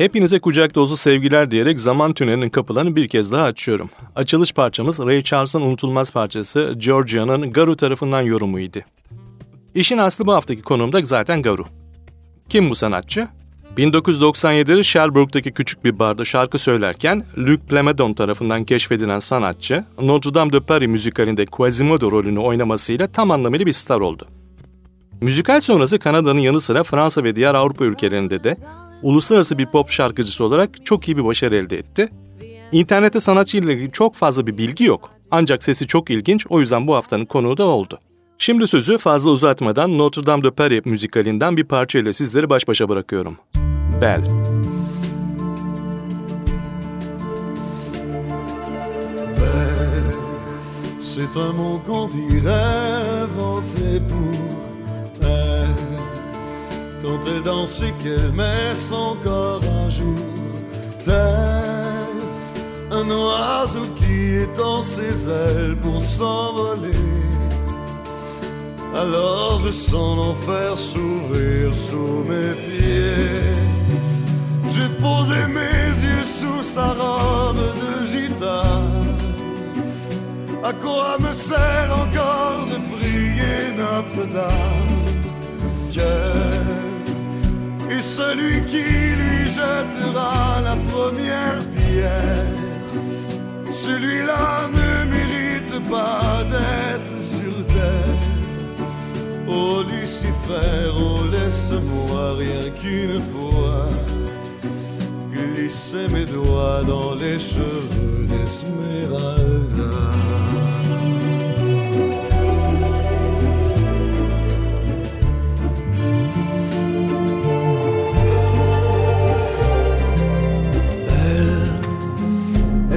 Hepinize kucak dolusu sevgiler diyerek zaman tünelinin kapılarını bir kez daha açıyorum. Açılış parçamız Ray Charles'ın unutulmaz parçası Georgia'nın Garu tarafından yorumuydu. İşin aslı bu haftaki konumda zaten Garu. Kim bu sanatçı? 1997'de Sherbrooke'daki küçük bir barda şarkı söylerken Luc Plamondon tarafından keşfedilen sanatçı Notre Dame de Paris müzikalinde Quasimodo rolünü oynamasıyla tam anlamıyla bir star oldu. Müzikal sonrası Kanada'nın yanı sıra Fransa ve diğer Avrupa ülkelerinde de uluslararası bir pop şarkıcısı olarak çok iyi bir başarı elde etti. İnternette sanatçı ile ilgili çok fazla bir bilgi yok. Ancak sesi çok ilginç o yüzden bu haftanın konuğu da oldu. Şimdi sözü fazla uzatmadan Notre Dame de Paris müzikalinden bir parça ile sizleri baş başa bırakıyorum. Belle. C'est un mot qu'on dirait inventé pour quand elle qu'elle met son corps un jour, tel un oiseau qui étend ses ailes pour s'envoler. Alors je sens l'enfer s'ouvrir sous mes pieds. J'ai posé mes yeux sous sa robe de gitane. À quoi me sert encore de prier Notre-Dame? Et celui qui lui jettera la première pierre, celui-là ne mérite pas d'être sur terre. Oh Lucifer, oh laisse-moi rien qu'une fois glisser mes doigts dans les cheveux d'Esmeralda.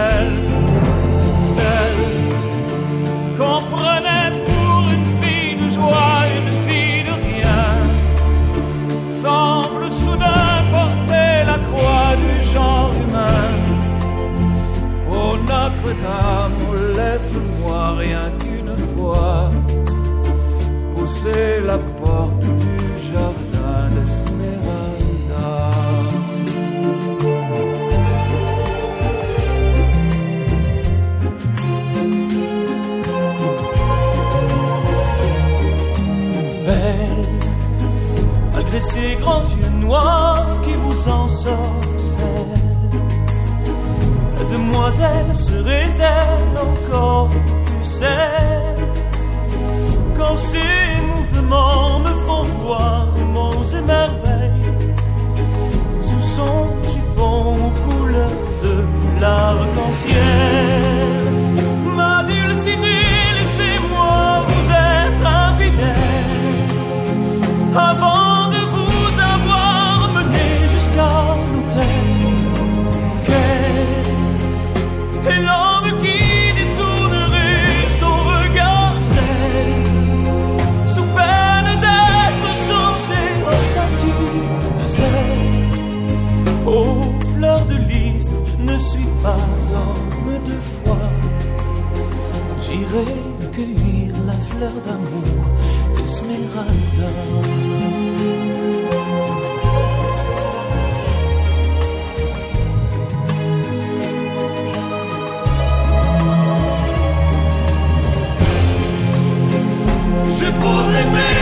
criminel Celle qu'on prenait pour une fille de joie, une fille de rien, semble soudain porter la croix du genre humain. Oh Notre-Dame, laisse-moi rien qu'une fois pousser la noirs qui vous ensorcellent. La demoiselle serait-elle encore plus saine? Quand ces mouvements me font voir monts et merveilles sous son jupon couleur de l'arc-en-ciel. hommes de foi. J'irai cueillir la fleur d'amour d'Esmeralda. Je pourrais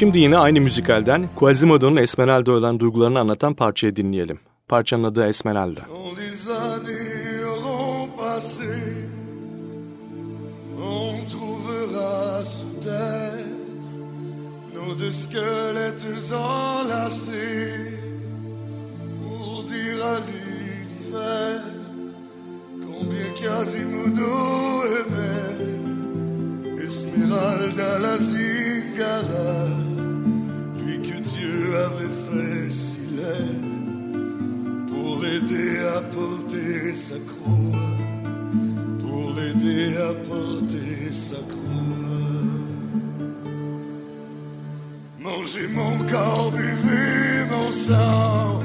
Şimdi yine aynı müzikalden Quasimodo'nun Esmeralda ölen duygularını anlatan parçayı dinleyelim. Parçanın adı Esmeralda. Esmeralda la Zingara. Avait fait si laid pour l'aider à porter sa croix, pour l'aider à porter sa croix. Manger mon corps, buvez mon sang.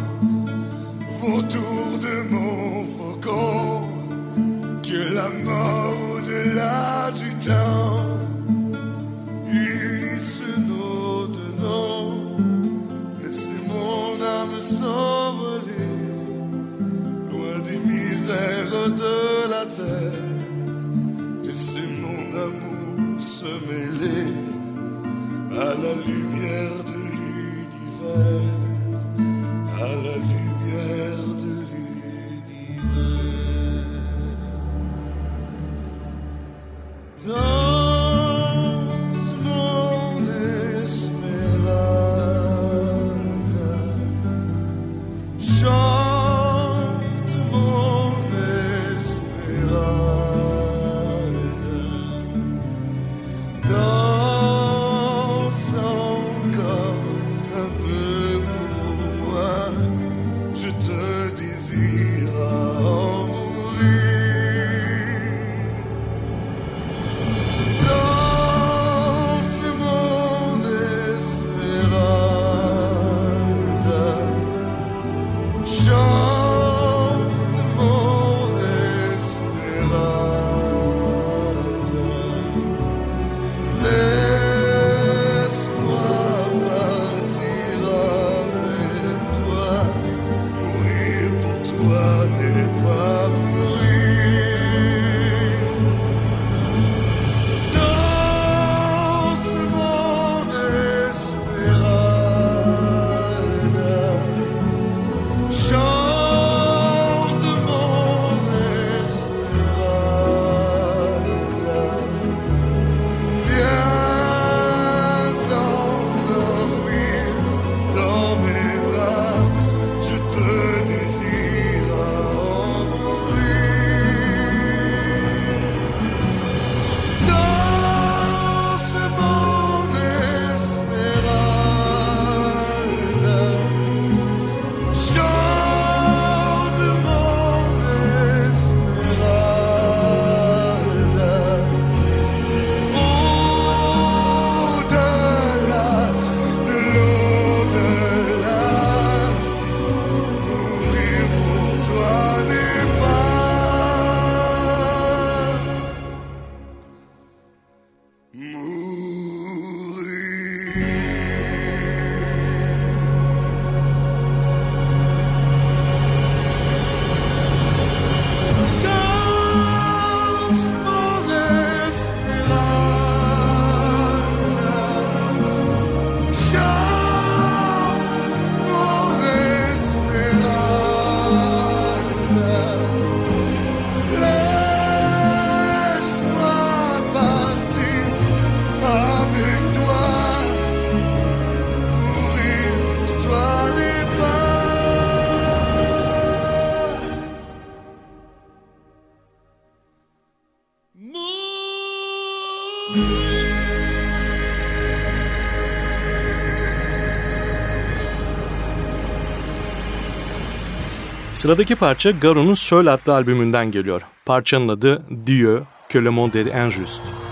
Sıradaki parça Garo'nun Söl adlı albümünden geliyor. Parçanın adı Dieu, que le monde est injuste.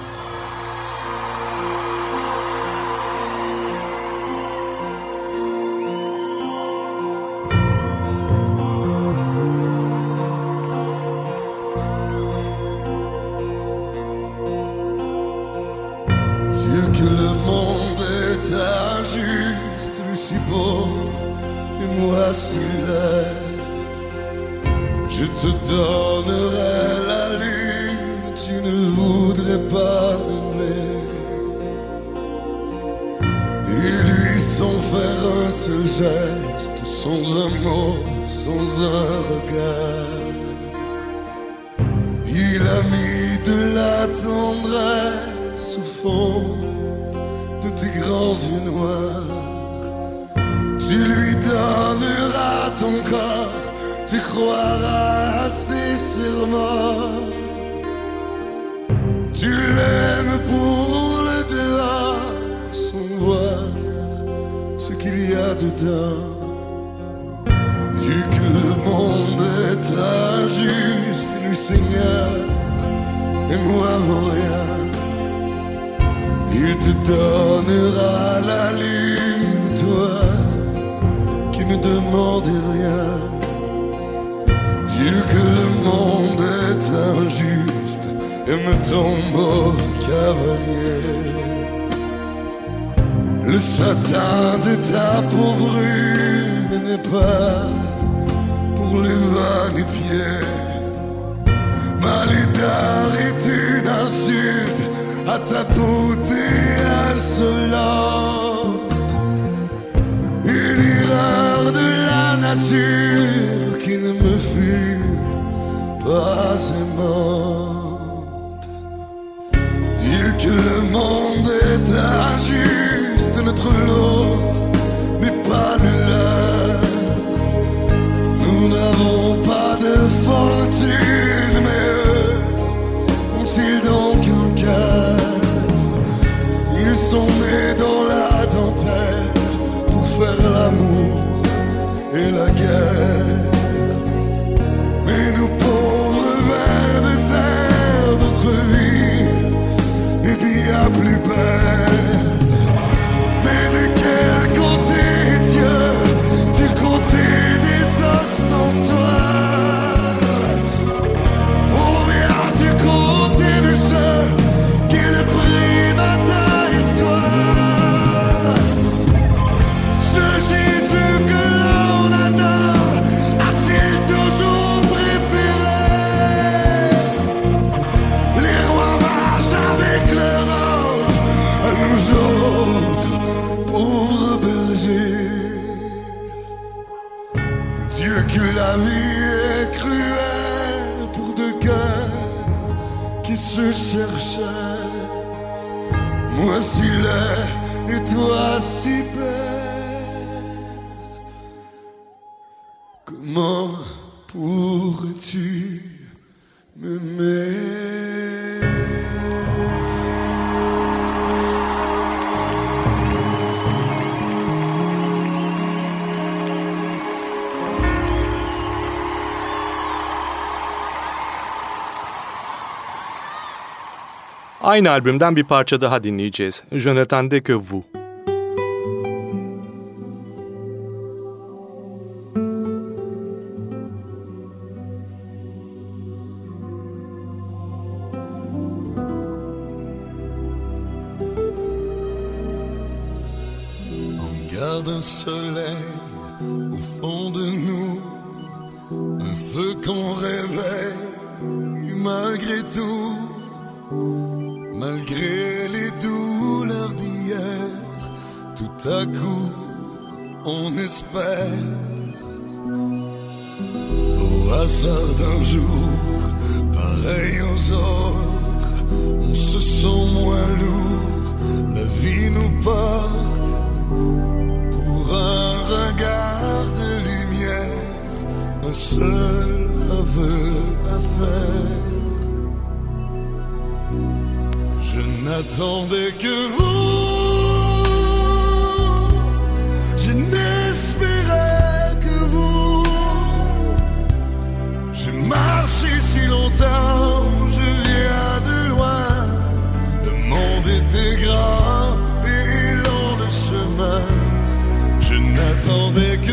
Le satin de ta peau brune n'est pas pour les vagues pieds. Malidar est une insulte à ta beauté insolente. Une erreur de la nature qui ne me fut pas aimant que le monde est injuste, notre lot n'est pas le leur. Nous n'avons pas de fortune, mais eux ont-ils donc un cœur? Ils sont nés dans la dentelle pour faire l'amour et la guerre. Mais nous pauvres vers de terre, notre vie remember cherchaient. Moi si laid et toi si belle. Aynı albümden bir parça daha dinleyeceğiz. N'attendais que because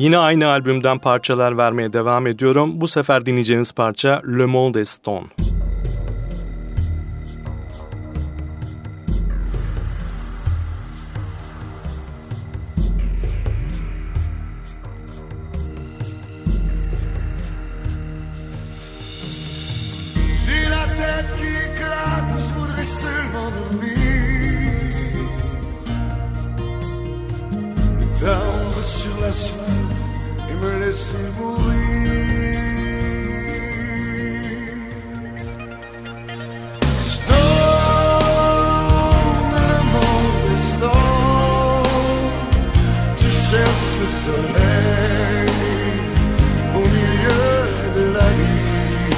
Yine aynı albümden parçalar vermeye devam ediyorum. Bu sefer dinleyeceğiniz parça Le Monde Stone. Tendre au milieu de la nuit.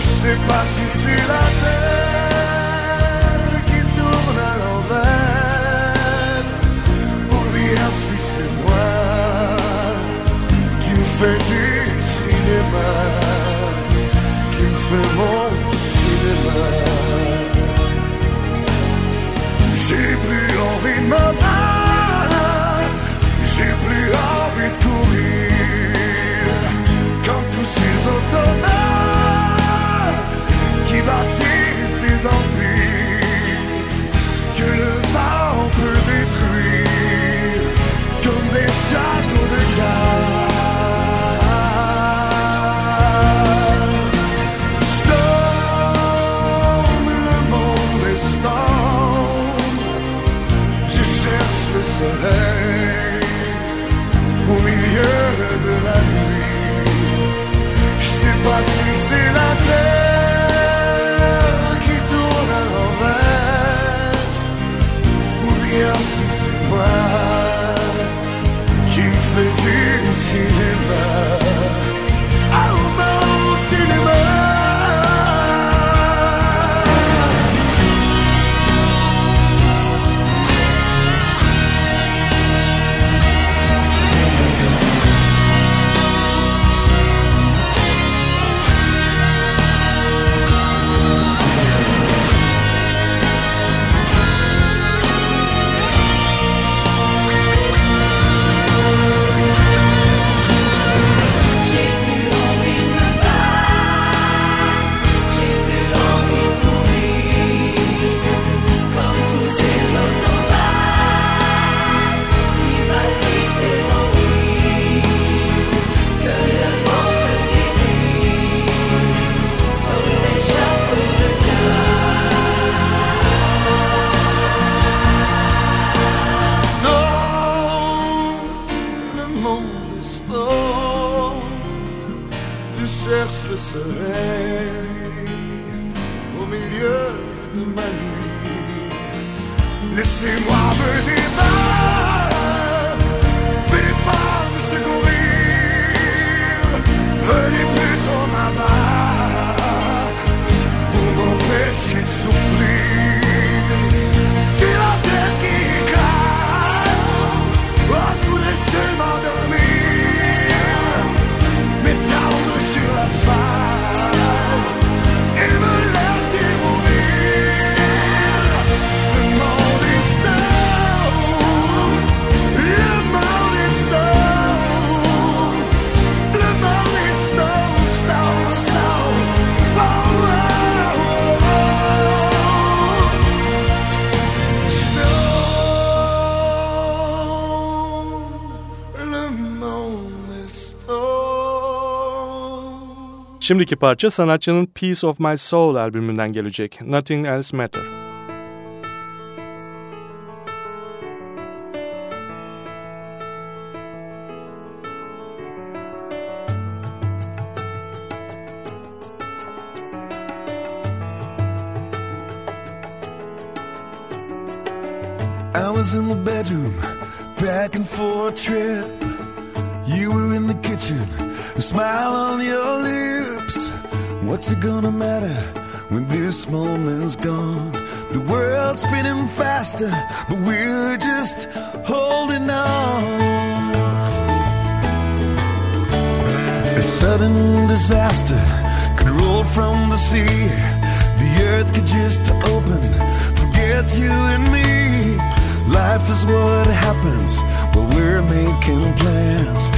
Je sais pas si c'est la terre qui tourne à l'envers ou bien si c'est moi qui me fais du cinéma, qui me fait mon cinéma. J'ai plus envie de Venez plutôt pour m'empêcher de souffrir. Şimdiki parça sanatçının Piece of My Soul albümünden gelecek. Nothing Else Matter. Was in the bedroom, back and forth trip. You were in the kitchen, smile on your lips. What's it gonna matter when this moment's gone? The world's spinning faster, but we're just holding on. A sudden disaster could roll from the sea. The earth could just open, forget you and me. Life is what happens while we're making plans.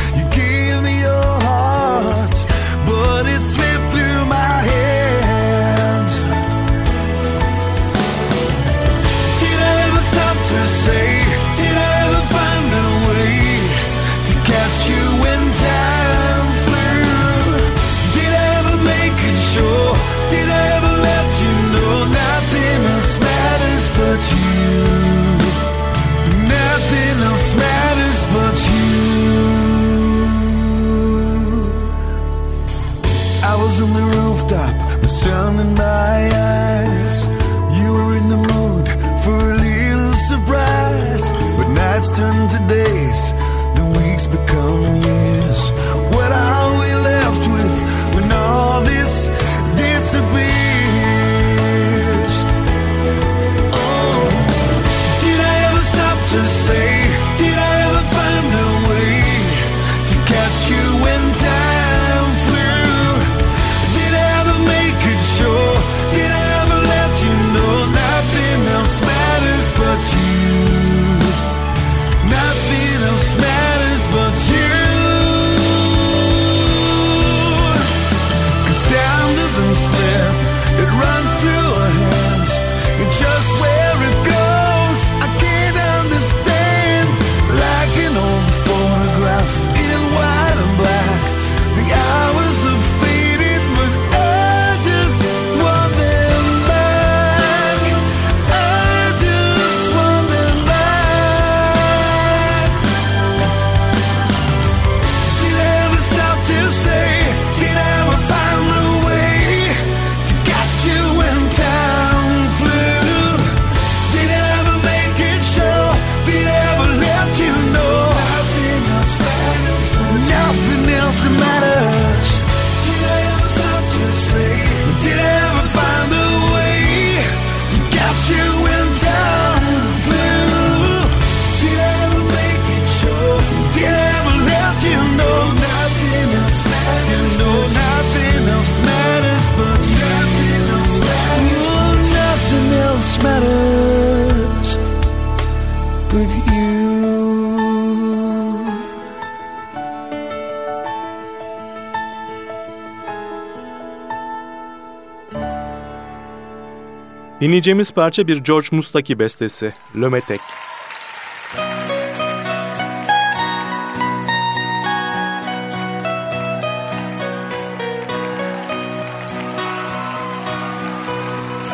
Dinleyeceğimiz parça bir George Mustaki bestesi, Lömetek.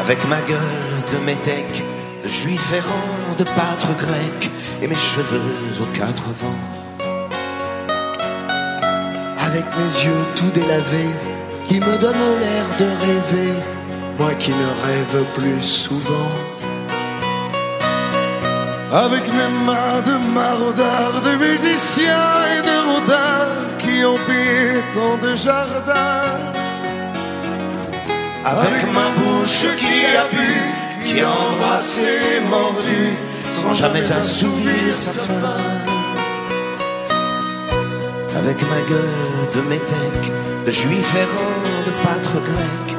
Avec ma gueule de métèque, de juif errant, de pâtre grec, et mes cheveux aux quatre vents. Avec mes yeux tout délavés, qui me donnent l'air de rêver, moi qui ne rêve plus souvent. Avec mes mains de maraudeurs, de musiciens et de rôdards qui ont pillé tant de jardins. Avec ma bouche qui a bu, qui a embrassé, mordu, sans jamais assouvir sa faim. Avec ma gueule de métèque, de juif errant, de pâtre grec,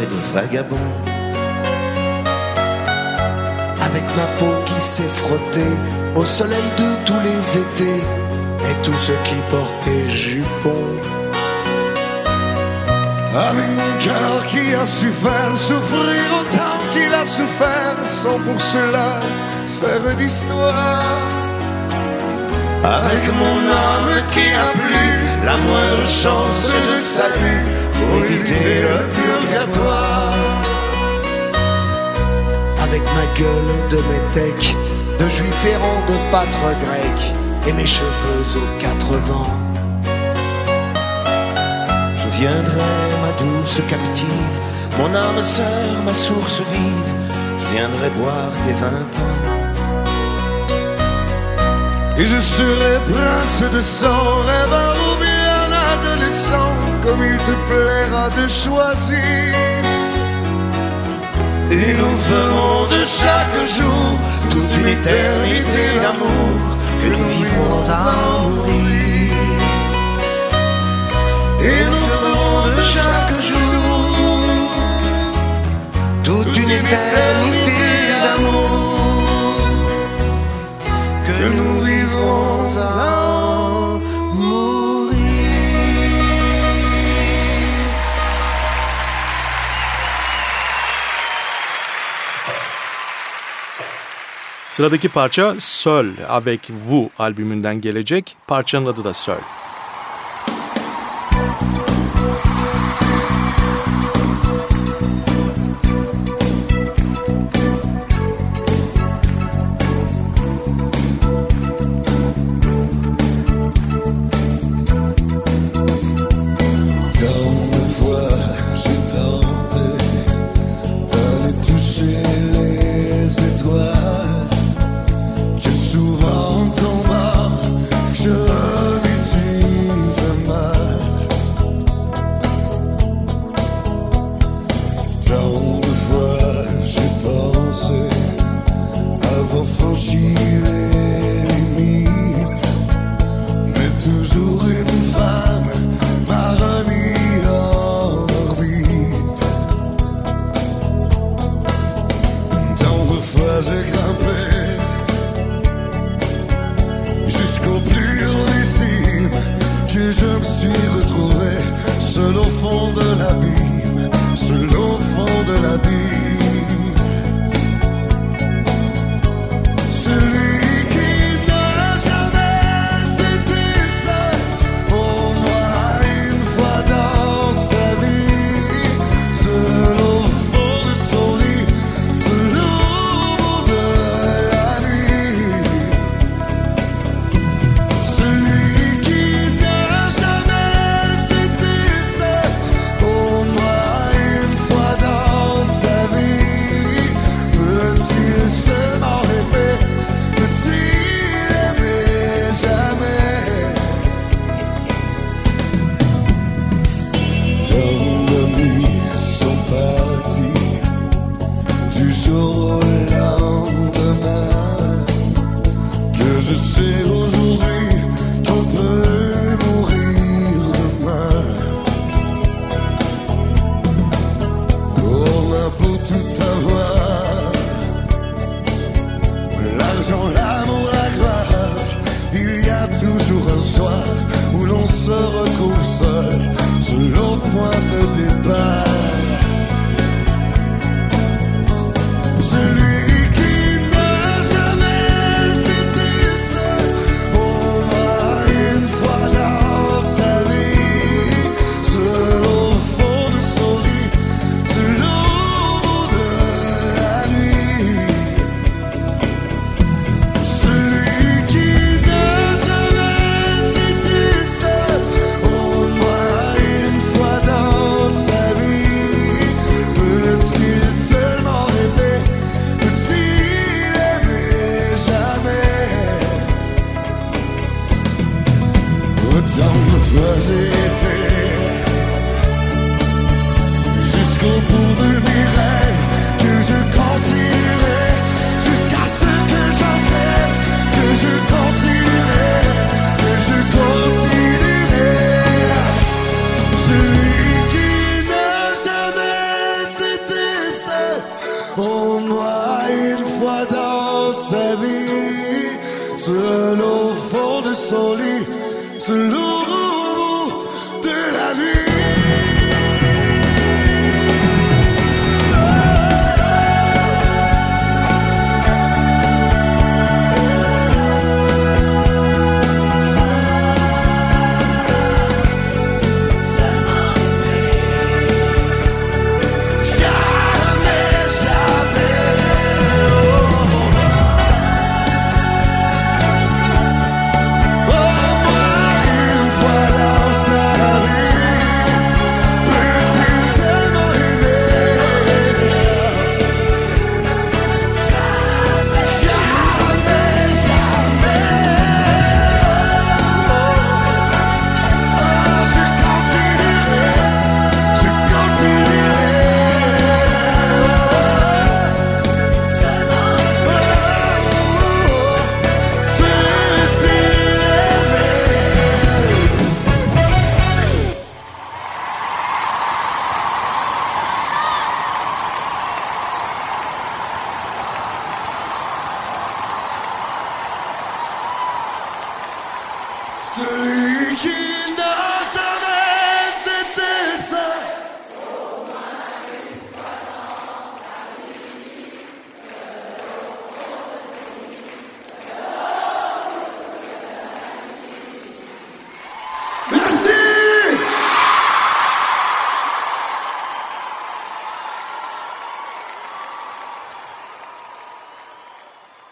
et de vagabond. Avec ma peau qui s'est frottée au soleil de tous les étés, et tous ceux qui portaient jupons. Avec mon cœur qui a su faire souffrir autant qu'il a souffert, sans pour cela faire d'histoire. Avec mon âme qui n'a plus la moindre chance de salut pour éviter le purgatoire. Avec ma gueule de métèque, de juif errant, de pâtre grec, et mes cheveux aux quatre vents. Je viendrai, ma douce captive, mon âme sœur, ma source vive, je viendrai boire tes vingt ans. Et je serai prince de sang, rêveur ou bien adolescent, comme il te plaira de choisir. Et nous ferons de chaque jour toute une éternité d'amour que nous vivrons à mourir. Et nous ferons de chaque jour toute une éternité Sıradaki parça Söl avec vous albümünden gelecek. Parçanın adı da Söl.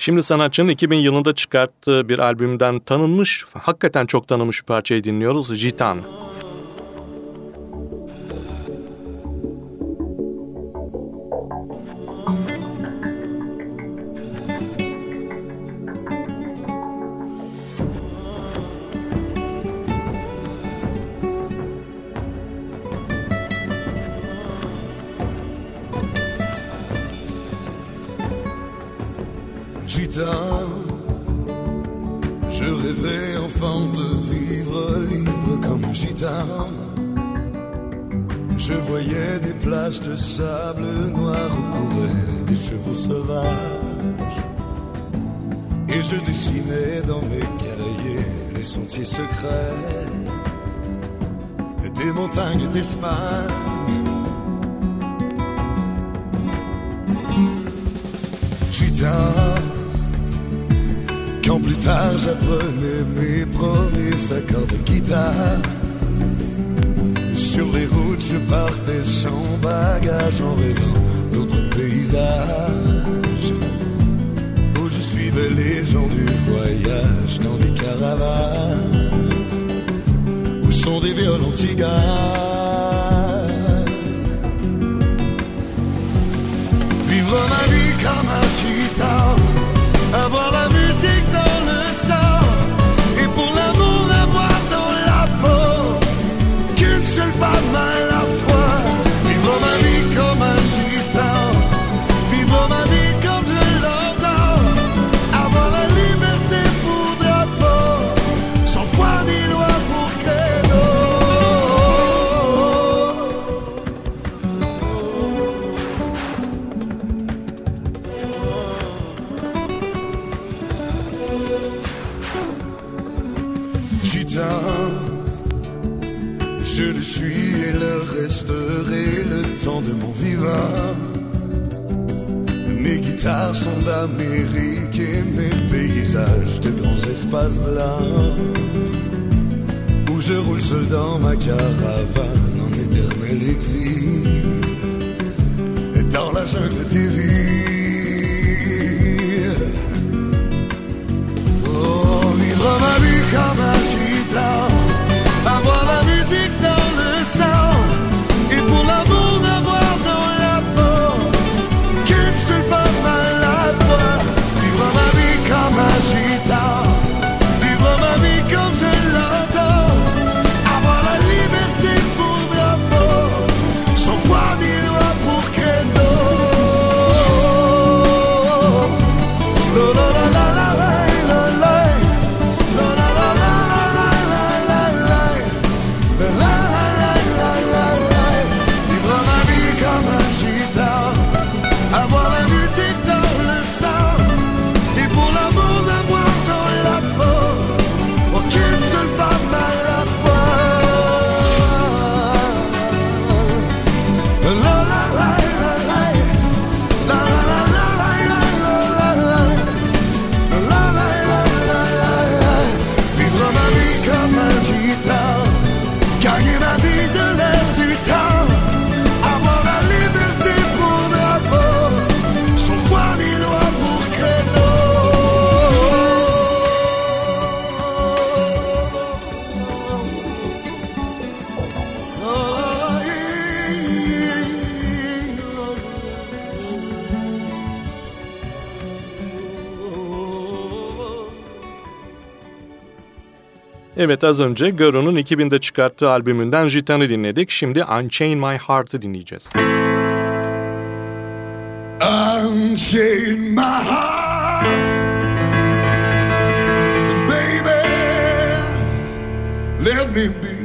Şimdi sanatçının 2000 yılında çıkarttığı bir albümden tanınmış, hakikaten çok tanınmış bir parçayı dinliyoruz. Jitan. Je rêvais enfant de vivre libre comme un gitan. Je voyais des plages de sable noir où couraient des chevaux sauvages. Et je dessinais dans mes cahiers les sentiers secrets des montagnes d'Espagne. Quand plus tard j'apprenais mes premiers accords de guitare. Sur les routes je partais sans bagage en rêvant d'autres paysages. Où je suivais les gens du voyage dans des caravanes. Où sont des violons tiganes. Vivre ma vie comme un gitan, avoir la take the Je le suis et le resterai le temps de mon vivant. Mes guitares sont d'Amérique et mes paysages de grands espaces blancs. Où je roule seul dans ma caravane en éternel exil. Et dans la jungle des villes. Oh, vivre ma vie comme un Evet az önce Garo'nun 2000'de çıkarttığı albümünden Gitan'ı dinledik. Şimdi Unchain My Heart'ı dinleyeceğiz. Unchain my heart, baby. Let me be.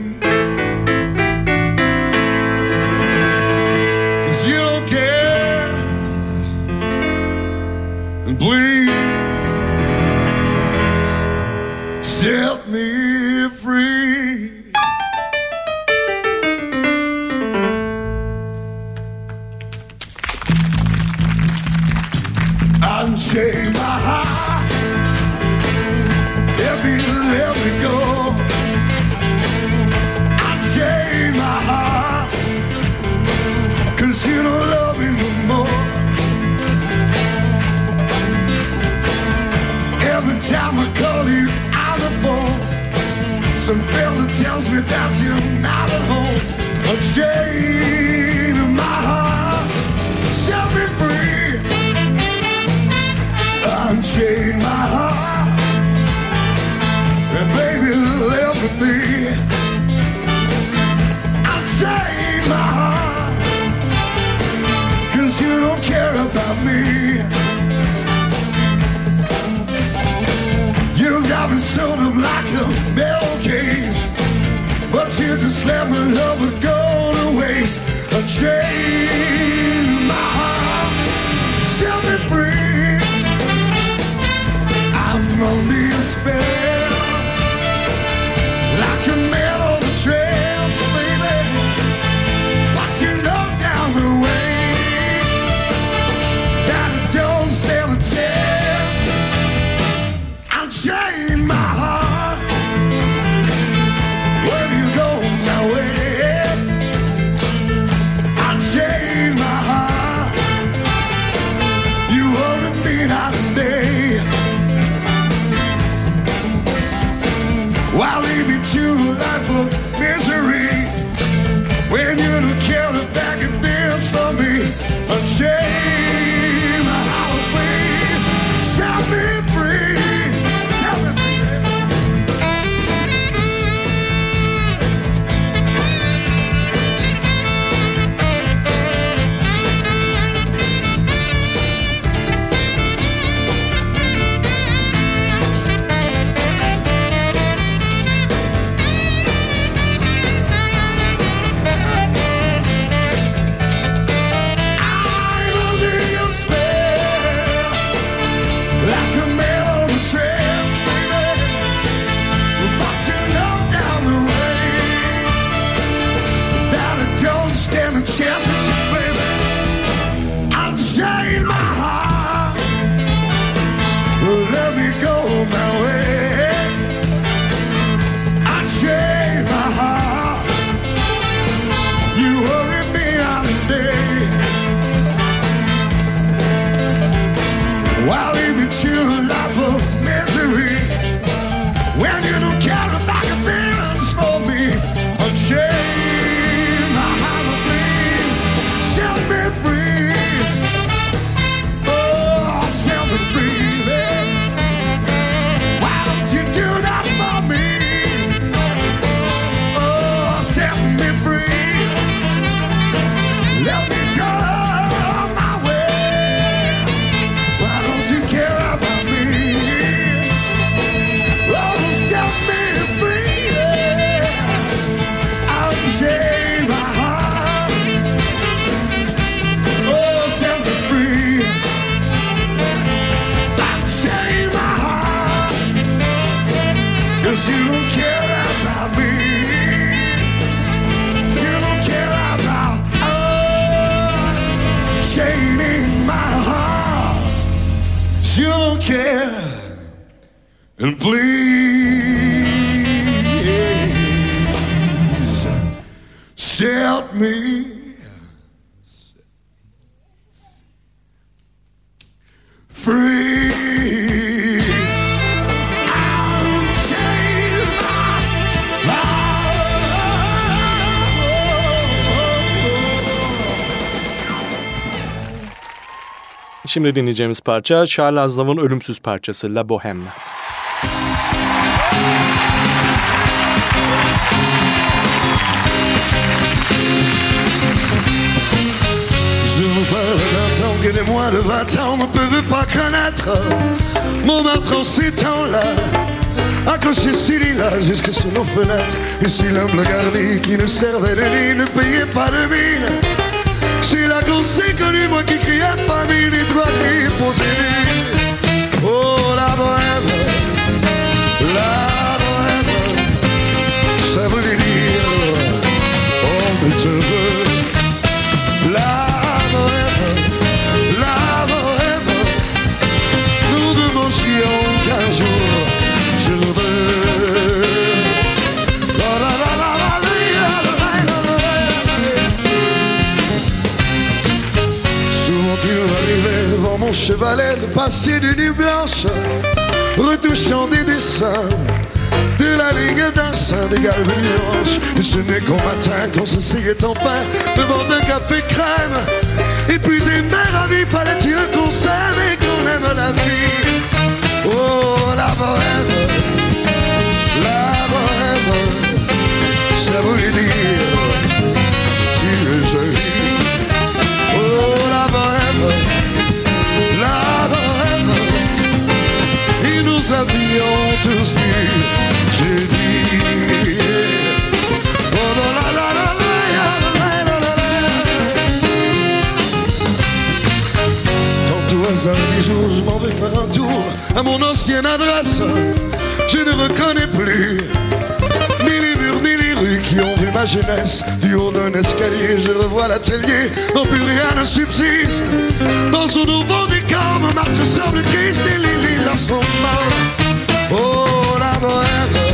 'Cause you don't care. Please some fella tells me that you're not at home. Unchain my heart. Set me free unchain my heart and baby let me unchain my heart cause you don't care about me you got me sewed up like a never never gonna waste. A change. day. While well, to you life of Şimdi dinleyeceğimiz parça Charles Aznav'ın ölümsüz parçası La Bohème. Que les moins de 20 ans ne peuvent pas connaître. Mon meurtre en ces temps-là, accroché s'il là jusque sous nos fenêtres. Et si l'homme garni qui nous servait de lit ne payait pas de mine. C'est là qu'on s'est connu, moi qui criais famine et toi qui. Oh la de passer des nuits blanches, retouchant des dessins de la ligne d'un sein nuance. Et ce n'est qu'au matin qu'on s'essayait enfin devant un café crème. Épuisé mais ravi, fallait-il qu'on s'aime et qu'on aime la vie? Oh la bohème, la bohème, ça voulait dire vie ont tous. J'ai dit. Oh la la la la la la Tantôt hasard jours, je m'en vais faire un tour à mon ancienne adresse. Je ne reconnais plus ni les murs ni les rues qui ont vu ma jeunesse Du haut d'un escalier, je revois l'atelier dont plus rien ne subsiste Dans son nouveau mon martre semble triste et les lilas sont morts. Oh la bohème,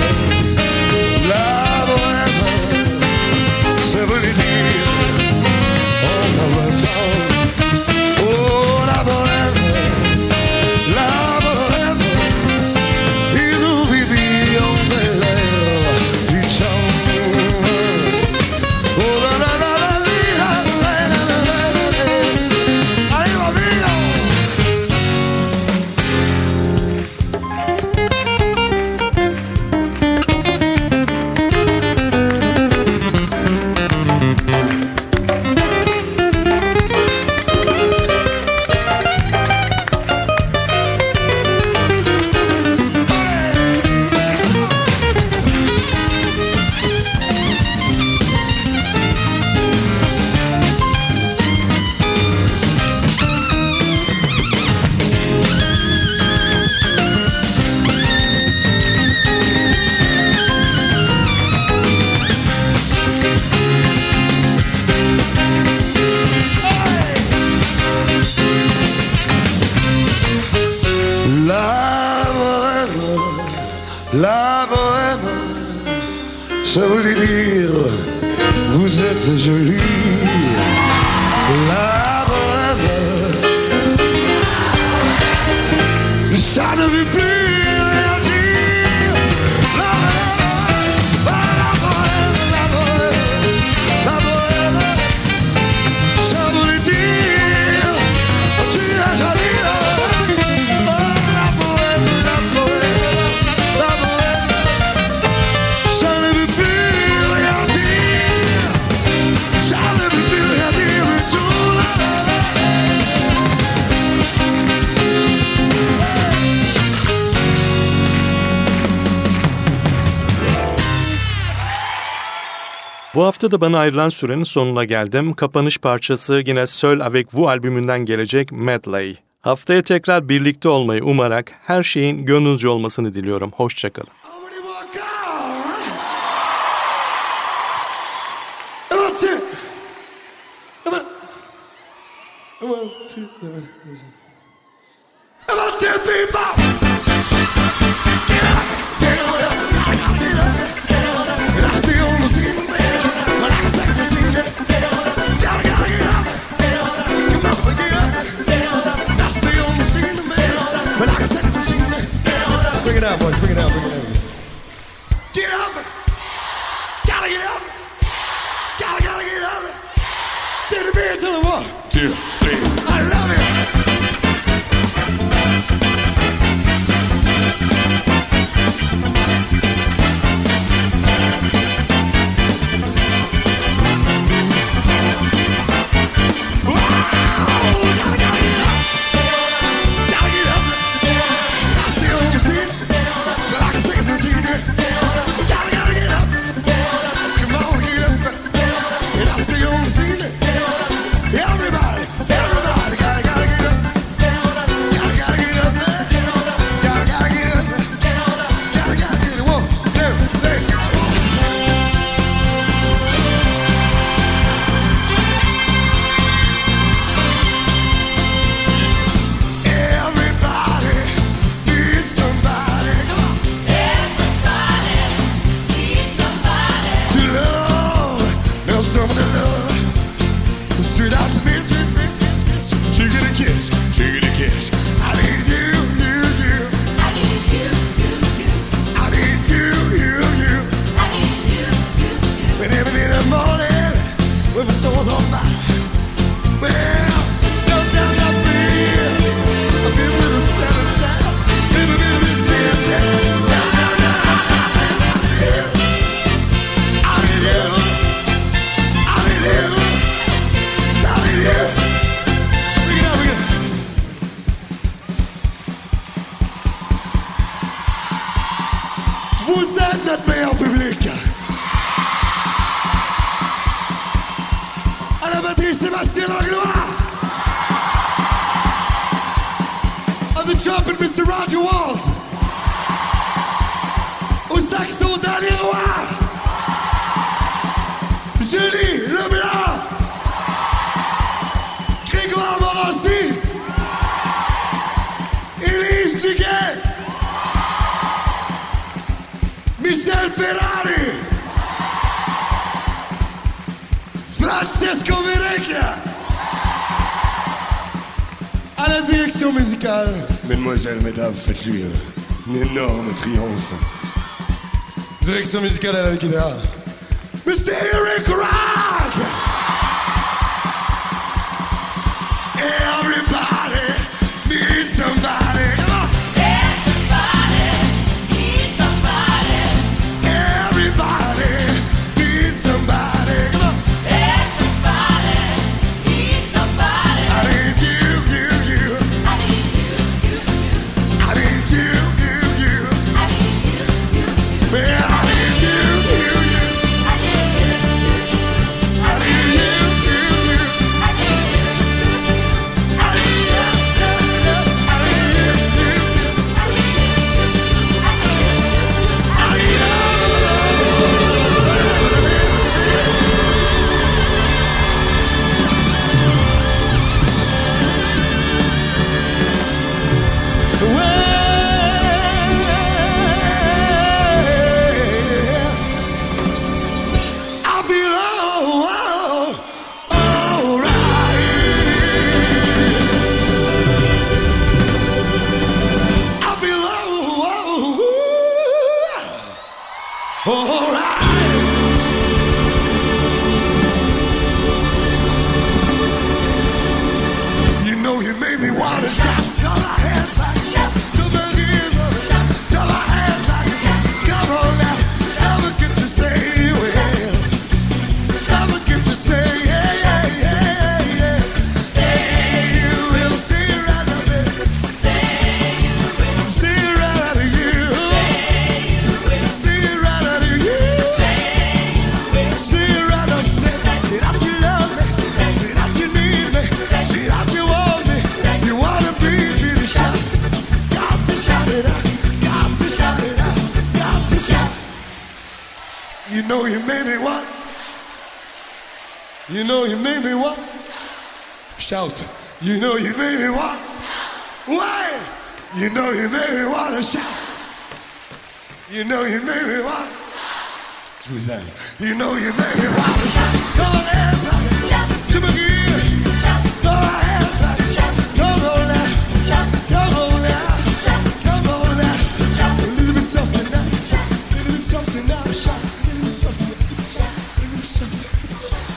Bu hafta da bana ayrılan sürenin sonuna geldim. Kapanış parçası yine Söl Avec Vous albümünden gelecek Medley. Haftaya tekrar birlikte olmayı umarak her şeyin gönlünüzce olmasını diliyorum. Hoşçakalın. Aman, aman, aman, aman, aman, to the one, two, three. Faites-lui euh, un, énorme triomphe. Direction musicale à la guitare. Mr. Eric Ryan! You know you made me what? Shout. You know you made me what? Why? You know you made me want to shout. You know you made me want to Suzanne. You know you made me want to shout. Come on, hands up. Shout. To begin. Shout. Go hands up. Shout. Come on now. Shout. Come on now. Shout. Come on now. Shout. A little bit something now. Shout. A little bit something now. Shout. A little bit something, Shout. A little bit softer. Shout.